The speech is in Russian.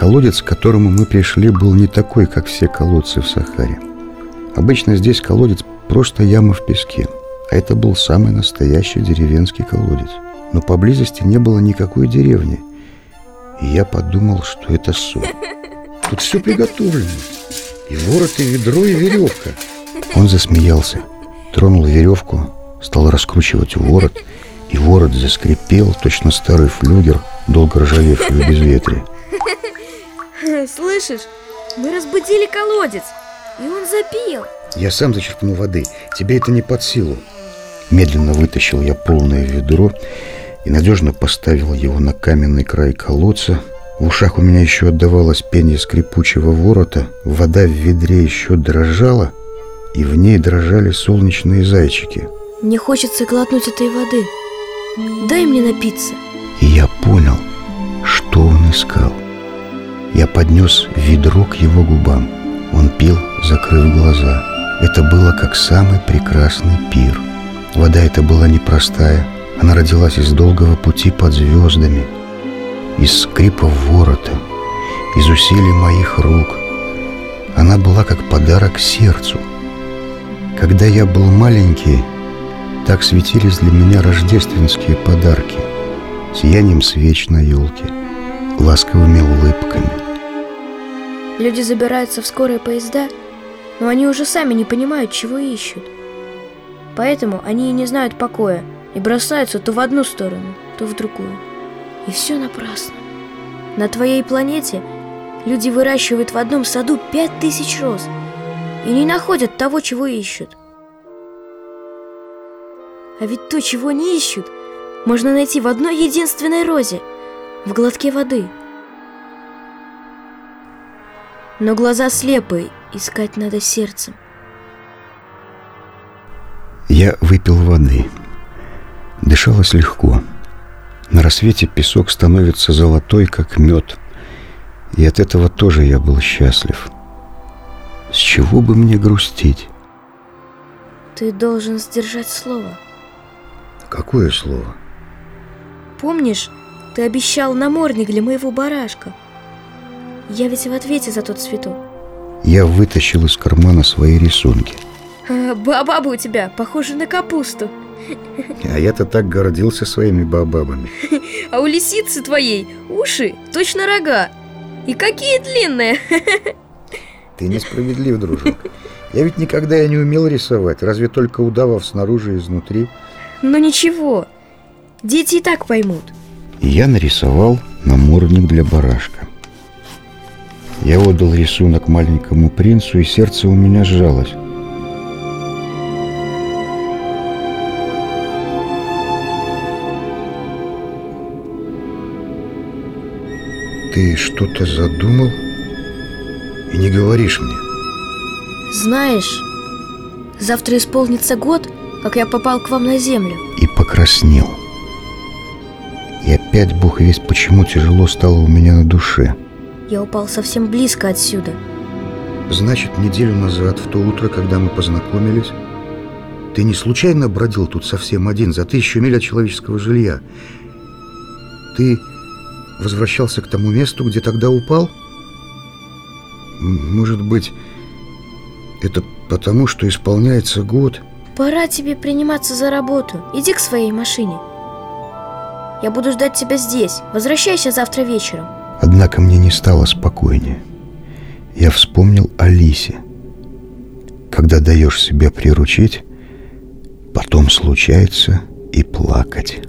Колодец, к которому мы пришли, был не такой, как все колодцы в Сахаре. Обычно здесь колодец просто яма в песке, а это был самый настоящий деревенский колодец. Но поблизости не было никакой деревни, и я подумал, что это сон. Тут все приготовлено. И ворот, и ведро, и веревка. Он засмеялся, тронул веревку, стал раскручивать ворот, и ворот заскрипел, точно старый флюгер, долго ржавевший в безветрие. Слышишь, мы разбудили колодец, и он запил. Я сам зачерпну воды, тебе это не под силу. Медленно вытащил я полное ведро и надежно поставил его на каменный край колодца. В ушах у меня еще отдавалось пение скрипучего ворота, вода в ведре еще дрожала, и в ней дрожали солнечные зайчики. Мне хочется глотнуть этой воды. Дай мне напиться. И я Я поднес ведро к его губам. Он пил, закрыв глаза. Это было как самый прекрасный пир. Вода эта была непростая. Она родилась из долгого пути под звездами, из скрипа ворота, из усилий моих рук. Она была как подарок сердцу. Когда я был маленький, так светились для меня рождественские подарки, сиянием свеч на елке, ласковыми улыбками. Люди забираются в скорые поезда, но они уже сами не понимают, чего ищут. Поэтому они и не знают покоя, и бросаются то в одну сторону, то в другую. И все напрасно. На твоей планете люди выращивают в одном саду пять тысяч роз и не находят того, чего ищут. А ведь то, чего не ищут, можно найти в одной единственной розе, в глотке воды. Но глаза слепые, искать надо сердцем. Я выпил воды. Дышалось легко. На рассвете песок становится золотой, как мед. И от этого тоже я был счастлив. С чего бы мне грустить? Ты должен сдержать слово. Какое слово? Помнишь, ты обещал намордник для моего барашка? Я ведь в ответе за тот цветок. Я вытащил из кармана свои рисунки. А, бабаба у тебя похожа на капусту. А я-то так гордился своими бабабами. А у лисицы твоей уши точно рога. И какие длинные. Ты несправедлив, дружок. Я ведь никогда я не умел рисовать, разве только удавав снаружи и изнутри. Но ничего, дети и так поймут. И я нарисовал намордник для барашка. Я отдал рисунок маленькому принцу, и сердце у меня сжалось. Ты что-то задумал и не говоришь мне? Знаешь, завтра исполнится год, как я попал к вам на землю. И покраснел. И опять, бог весть, почему тяжело стало у меня на душе. Я упал совсем близко отсюда. Значит, неделю назад, в то утро, когда мы познакомились, ты не случайно бродил тут совсем один, за тысячу миль от человеческого жилья? Ты возвращался к тому месту, где тогда упал? Может быть, это потому, что исполняется год? Пора тебе приниматься за работу. Иди к своей машине. Я буду ждать тебя здесь. Возвращайся завтра вечером. Однако мне не стало спокойнее. Я вспомнил о Лисе. Когда даешь себя приручить, потом случается и плакать.